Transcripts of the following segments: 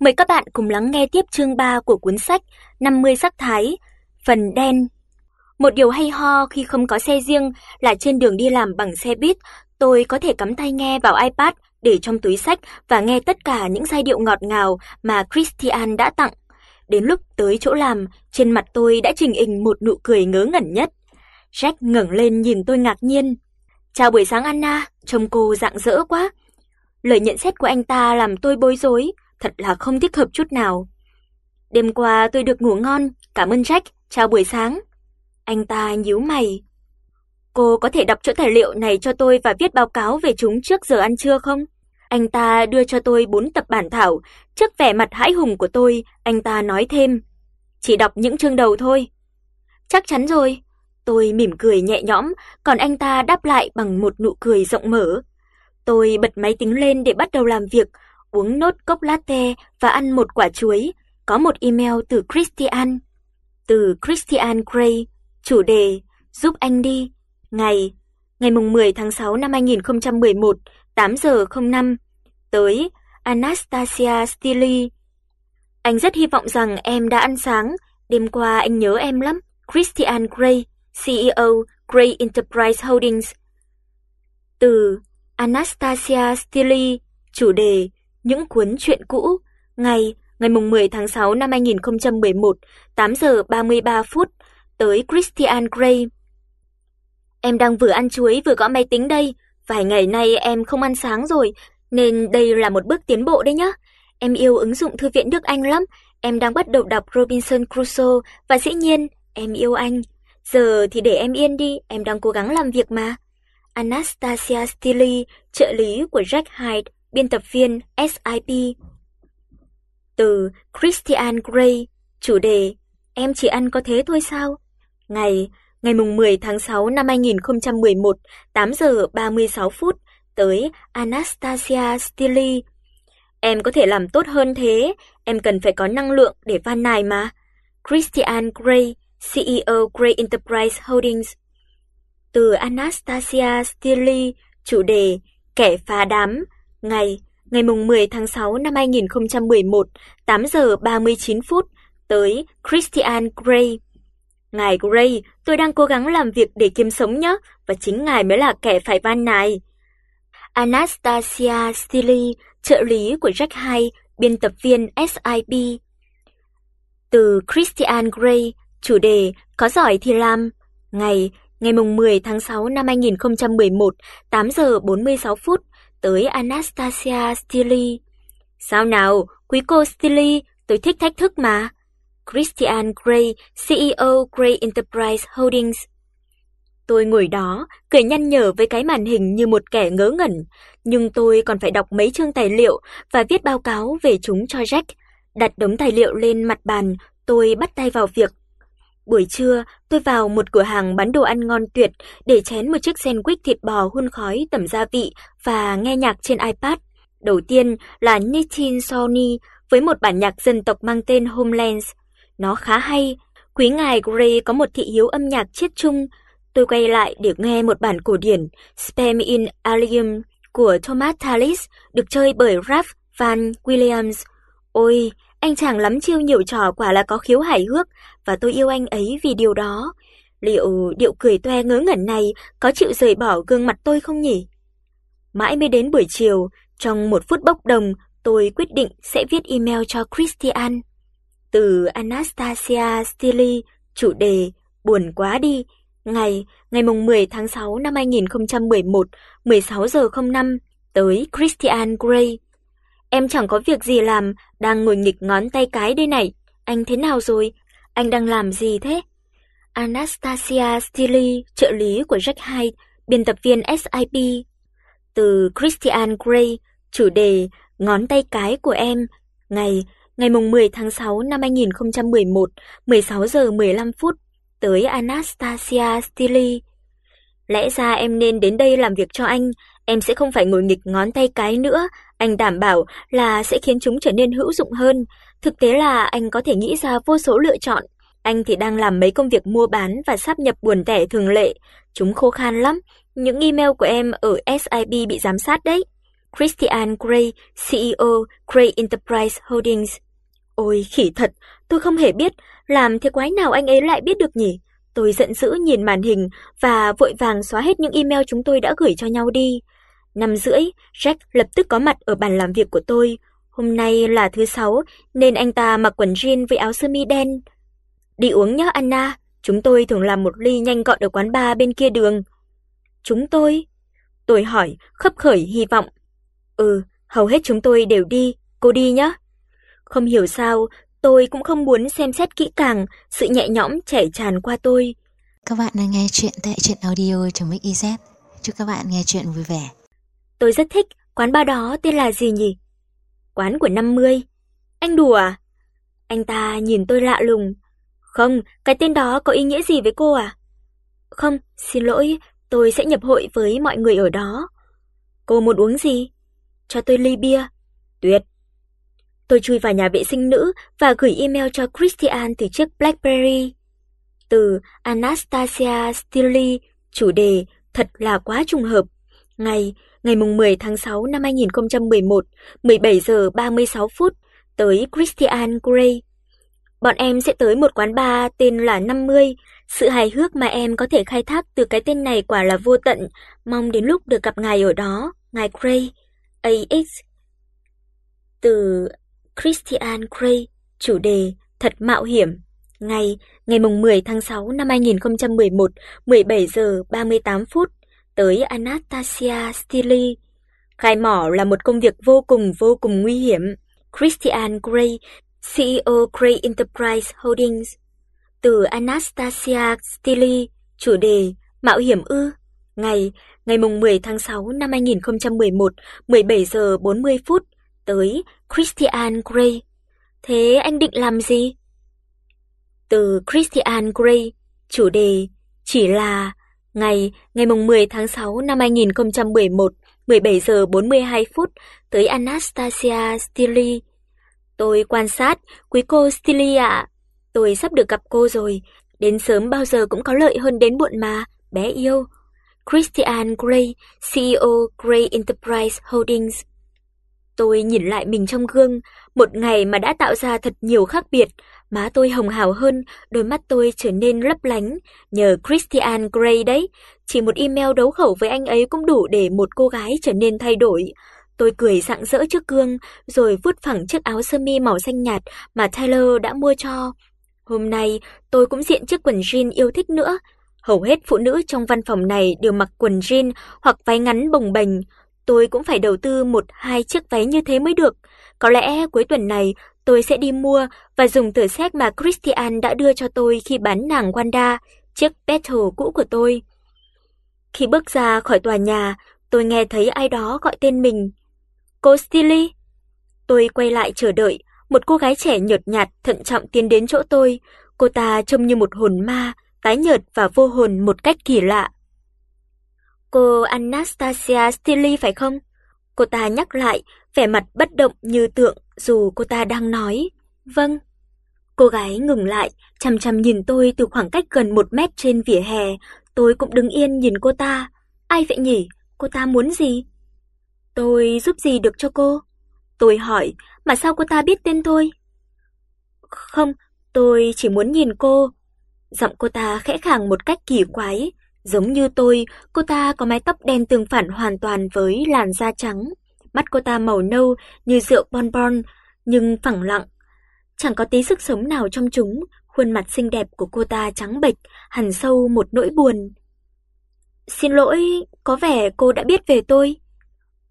Mời các bạn cùng lắng nghe tiếp chương 3 của cuốn sách 50 sắc thái, phần đen. Một điều hay ho khi không có xe riêng là trên đường đi làm bằng xe buýt, tôi có thể cắm tai nghe vào iPad để trong túi sách và nghe tất cả những giai điệu ngọt ngào mà Christian đã tặng. Đến lúc tới chỗ làm, trên mặt tôi đã trình hình một nụ cười ngớ ngẩn nhất. Jack ngẩng lên nhìn tôi ngạc nhiên. "Chào buổi sáng Anna, trông cô rạng rỡ quá." Lời nhận xét của anh ta làm tôi bối rối, thật là không thích hợp chút nào. Đêm qua tôi được ngủ ngon, cảm ơn Jack, chào buổi sáng. Anh ta nhíu mày. Cô có thể đọc chỗ tài liệu này cho tôi và viết báo cáo về chúng trước giờ ăn trưa không? Anh ta đưa cho tôi bốn tập bản thảo, trước vẻ mặt hãi hùng của tôi, anh ta nói thêm, chỉ đọc những chương đầu thôi. Chắc chắn rồi. Tôi mỉm cười nhẹ nhõm, còn anh ta đáp lại bằng một nụ cười rộng mở. Tôi bật máy tính lên để bắt đầu làm việc, uống nốt cốc latte và ăn một quả chuối. Có một email từ Christian. Từ Christian Gray chủ đề giúp anh đi, ngày ngày mùng 10 tháng 6 năm 2011, 8 giờ 05, tới Anastasia Stili. Anh rất hy vọng rằng em đã ăn sáng, đêm qua anh nhớ em lắm. Christian Gray CEO Gray Enterprise Holdings. Từ Anastasia Stili, chủ đề những cuốn truyện cũ, ngày ngày mùng 10 tháng 6 năm 2011, 8 giờ 33 phút, tới Christian Grey. Em đang vừa ăn chuối vừa gõ máy tính đây, vài ngày nay em không ăn sáng rồi, nên đây là một bước tiến bộ đấy nhá. Em yêu ứng dụng thư viện Đức Anh lắm, em đang bắt đầu đọc Robinson Crusoe và dĩ nhiên em yêu anh. Giờ thì để em yên đi, em đang cố gắng làm việc mà. Anastasia Stili, trợ lý của Jack Hyde, biên tập viên SIP. Từ Christian Grey, chủ đề Em chỉ ăn có thế thôi sao? Ngày ngày mùng 10 tháng 6 năm 2011, 8 giờ 36 phút, tới Anastasia Stili. Em có thể làm tốt hơn thế, em cần phải có năng lượng để van nài mà. Christian Grey, CEO Grey Enterprise Holdings. Từ Anastasia Stili, chủ đề Kẻ phá đám, ngày ngày mùng 10 tháng 6 năm 2011, 8 giờ 39 phút, tới Christian Grey. Ngài Gray, tôi đang cố gắng làm việc để kiếm sống nhé, và chính ngài mới là kẻ phải van nài. Anastasia Stili, trợ lý của Jack Hay, biên tập viên SIB. Từ Christian Grey, chủ đề Có giỏi thì làm. Ngày ngày mùng 10 tháng 6 năm 2011, 8 giờ 46 phút, tới Anastasia Stili. Sao nào, quý cô Stili, tôi thích thách thức mà. Christian Grey, CEO Grey Enterprise Holdings. Tôi ngồi đó, cười nhăn nhở với cái màn hình như một kẻ ngớ ngẩn, nhưng tôi còn phải đọc mấy chương tài liệu và viết báo cáo về chúng cho Jack. Đặt đống tài liệu lên mặt bàn, tôi bắt tay vào việc. Buổi trưa, tôi vào một cửa hàng bán đồ ăn ngon tuyệt để chén một chiếc sandwich thịt bò hun khói tẩm gia vị và nghe nhạc trên iPad. Đầu tiên là Nitin Sony với một bản nhạc dân tộc mang tên Homelands. Nó khá hay. Quý ngài Gray có một thị hiếu âm nhạc chiết chung. Tôi quay lại để nghe một bản cổ điển Spam in Allium của Thomas Tallis được chơi bởi Ralph Van Williams. Ôi, anh chàng lắm chiêu nhiều trò quả là có khiếu hài hước và tôi yêu anh ấy vì điều đó. Liệu điệu cười toe ngớ ngẩn này có chịu rời bỏ gương mặt tôi không nhỉ? Mãi mới đến buổi chiều, trong một phút bốc đồng, tôi quyết định sẽ viết email cho Christian từ Anastasia Steely, chủ đề Buồn quá đi, ngày ngày mùng 10 tháng 6 năm 2011, 16 giờ 05 tới Christian Grey. Em chẳng có việc gì làm, đang ngồi nghịch ngón tay cái đây này. Anh thế nào rồi? Anh đang làm gì thế? Anastasia Stili, trợ lý của Jack Hyde, biên tập viên SIP. Từ Christian Grey, chủ đề Ngón tay cái của em, ngày ngày mùng 10 tháng 6 năm 2011, 16 giờ 15 phút, tới Anastasia Stili. Lẽ ra em nên đến đây làm việc cho anh, em sẽ không phải ngồi nghịch ngón tay cái nữa, anh đảm bảo là sẽ khiến chúng trở nên hữu dụng hơn. Thực tế là anh có thể nghĩ ra vô số lựa chọn. Anh thì đang làm mấy công việc mua bán và sáp nhập buồn tẻ thường lệ, chúng khô khan lắm. Những email của em ở SIB bị giám sát đấy. Christian Grey, CEO Grey Enterprise Holdings. Ôi khỉ thật, tôi không hề biết, làm thế quái nào anh ấy lại biết được nhỉ? Tôi giận dữ nhìn màn hình và vội vàng xóa hết những email chúng tôi đã gửi cho nhau đi. Năm rưỡi, Jack lập tức có mặt ở bàn làm việc của tôi. Hôm nay là thứ sáu nên anh ta mặc quần jean với áo sơ mi đen. Đi uống nhé Anna, chúng tôi thường làm một ly nhanh gọn ở quán bar bên kia đường. Chúng tôi? Tôi hỏi, khấp khởi hy vọng. Ừ, hầu hết chúng tôi đều đi, cô đi nhé. Không hiểu sao, tôi cũng không muốn xem xét kỹ càng, sự nhẹ nhõm chảy tràn qua tôi. Các bạn đang nghe chuyện tại truyện audio.mix.iz. Chúc các bạn nghe chuyện vui vẻ. Tôi rất thích, quán ba đó tên là gì nhỉ? Quán của 50. Anh đùa à? Anh ta nhìn tôi lạ lùng. Không, cái tên đó có ý nghĩa gì với cô à? Không, xin lỗi, tôi sẽ nhập hội với mọi người ở đó. Cô muốn uống gì? Cho tôi ly bia. Tuyệt. Tôi chui vào nhà vệ sinh nữ và gửi email cho Christian từ chiếc BlackBerry. Từ Anastasia Stilly, chủ đề thật là quá trùng hợp. Ngày ngày mùng 10 tháng 6 năm 2011, 17 giờ 36 phút, tới Christian Grey. Bọn em sẽ tới một quán bar tên là 50, sự hài hước mà em có thể khai thác từ cái tên này quả là vô tận, mong đến lúc được gặp ngài ở đó, ngài Gray, AX. Từ Christian Grey, chủ đề Thật mạo hiểm, ngày ngày mùng 10 tháng 6 năm 2011, 17 giờ 38 phút, tới Anastasia Steele. Khai mỏ là một công việc vô cùng vô cùng nguy hiểm. Christian Grey, CEO Grey Enterprise Holdings. Từ Anastasia Steele, chủ đề Mạo hiểm ư. Ngày ngày mùng 10 tháng 6 năm 2011, 17 giờ 40 phút tới Christian Grey. Thế anh định làm gì? Từ Christian Grey, chủ đề chỉ là ngày ngày mùng 10 tháng 6 năm 2011, 17 giờ 42 phút tới Anastasia Stili. Tôi quan sát, quý cô Stili ạ. Tôi sắp được gặp cô rồi, đến sớm bao giờ cũng có lợi hơn đến muộn mà, bé yêu. Christian Gray, CEO Gray Enterprise Holdings. Tôi nhìn lại mình trong gương, một ngày mà đã tạo ra thật nhiều khác biệt, má tôi hồng hào hơn, đôi mắt tôi trở nên lấp lánh, nhờ Christian Grey đấy, chỉ một email đấu khẩu với anh ấy cũng đủ để một cô gái trở nên thay đổi. Tôi cười rạng rỡ trước gương, rồi vuốt phẳng chiếc áo sơ mi màu xanh nhạt mà Tyler đã mua cho. Hôm nay, tôi cũng diện chiếc quần jean yêu thích nữa. Hầu hết phụ nữ trong văn phòng này đều mặc quần jean hoặc váy ngắn bồng bềnh, tôi cũng phải đầu tư một hai chiếc váy như thế mới được. Có lẽ cuối tuần này tôi sẽ đi mua và dùng tờ séc mà Christian đã đưa cho tôi khi bán nàng Wanda, chiếc Battle cũ của tôi. Khi bước ra khỏi tòa nhà, tôi nghe thấy ai đó gọi tên mình. Cô Stilly. Tôi quay lại chờ đợi, một cô gái trẻ nhợt nhạt thận trọng tiến đến chỗ tôi. Cô ta trông như một hồn ma, tái nhợt và vô hồn một cách kỳ lạ. Cô Anastasia Steely phải không? Cô ta nhắc lại, vẻ mặt bất động như tượng dù cô ta đang nói. Vâng. Cô gái ngừng lại, chằm chằm nhìn tôi từ khoảng cách gần một mét trên vỉa hè. Tôi cũng đứng yên nhìn cô ta. Ai vậy nhỉ? Cô ta muốn gì? Tôi giúp gì được cho cô? Tôi hỏi, mà sao cô ta biết tên tôi? Không, tôi chỉ muốn nhìn cô. Giọng cô ta khẽ khàng một cách kỳ quái, Giống như tôi, cô ta có mái tóc đen tương phản hoàn toàn với làn da trắng. Mắt cô ta màu nâu như rượu bonbon, nhưng phẳng lặng. Chẳng có tí sức sống nào trong chúng, khuôn mặt xinh đẹp của cô ta trắng bệch, hằn sâu một nỗi buồn. Xin lỗi, có vẻ cô đã biết về tôi.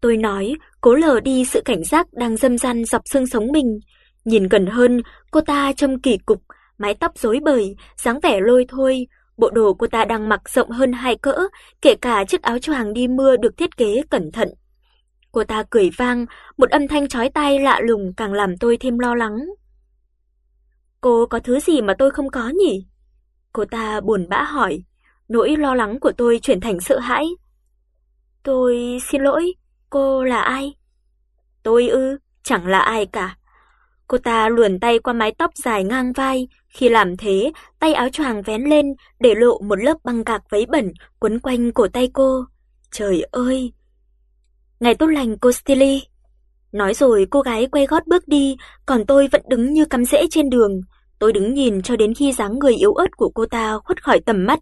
Tôi nói, cố lờ đi sự cảnh giác đang dâm gian dọc xương sống mình. Nhìn gần hơn, cô ta trông kỳ cục, mái tóc rối bời, dáng vẻ lôi thôi, Bộ đồ cô ta đang mặc rộng hơn hai cỡ, kể cả chiếc áo choàng đi mưa được thiết kế cẩn thận. Cô ta cười vang, một âm thanh chói tai lạ lùng càng làm tôi thêm lo lắng. Cô có thứ gì mà tôi không có nhỉ? Cô ta buồn bã hỏi, nỗi lo lắng của tôi chuyển thành sợ hãi. Tôi xin lỗi, cô là ai? Tôi ư, chẳng là ai cả. Cô ta luồn tay qua mái tóc dài ngang vai, khi làm thế, tay áo choàng vén lên để lộ một lớp băng gạc váy bẩn quấn quanh cổ tay cô. Trời ơi! Ngày tốt lành cô Nói rồi cô gái quay gót bước đi, còn tôi vẫn đứng như cắm rễ trên đường. Tôi đứng nhìn cho đến khi dáng người yếu ớt của cô ta khuất khỏi tầm mắt,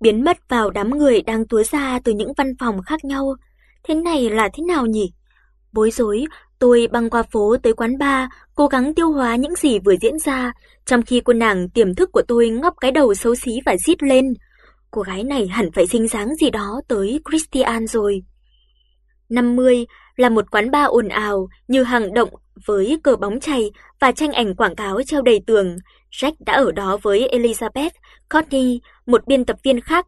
biến mất vào đám người đang túa ra từ những văn phòng khác nhau. Thế này là thế nào nhỉ? Bối rối, tôi băng qua phố tới quán bar, cố gắng tiêu hóa những gì vừa diễn ra, trong khi cô nàng tiềm thức của tôi ngóc cái đầu xấu xí và rít lên. Cô gái này hẳn phải xinh dáng gì đó tới Christian rồi. 50 là một quán bar ồn ào như hang động với cờ bóng chày và tranh ảnh quảng cáo treo đầy tường. Jack đã ở đó với Elizabeth, Courtney, một biên tập viên khác,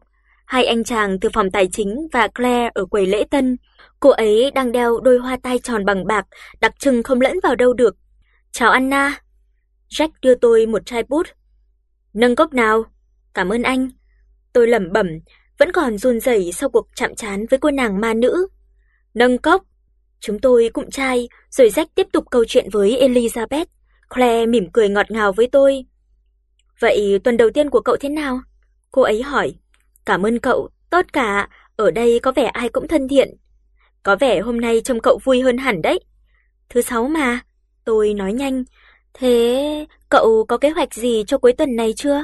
hai anh chàng từ phòng tài chính và Claire ở quầy lễ tân. Cô ấy đang đeo đôi hoa tai tròn bằng bạc, đặc trưng không lẫn vào đâu được. "Chào Anna." Jack đưa tôi một chai bút. "Nâng cốc nào?" "Cảm ơn anh." Tôi lẩm bẩm, vẫn còn run rẩy sau cuộc chạm trán với cô nàng ma nữ. "Nâng cốc." Chúng tôi cụm chai, rồi Jack tiếp tục câu chuyện với Elizabeth. Claire mỉm cười ngọt ngào với tôi. "Vậy tuần đầu tiên của cậu thế nào?" Cô ấy hỏi. "Cảm ơn cậu, tốt cả, ở đây có vẻ ai cũng thân thiện." "Có vẻ hôm nay trông cậu vui hơn hẳn đấy." "Thứ sáu mà." Tôi nói nhanh. "Thế cậu có kế hoạch gì cho cuối tuần này chưa?"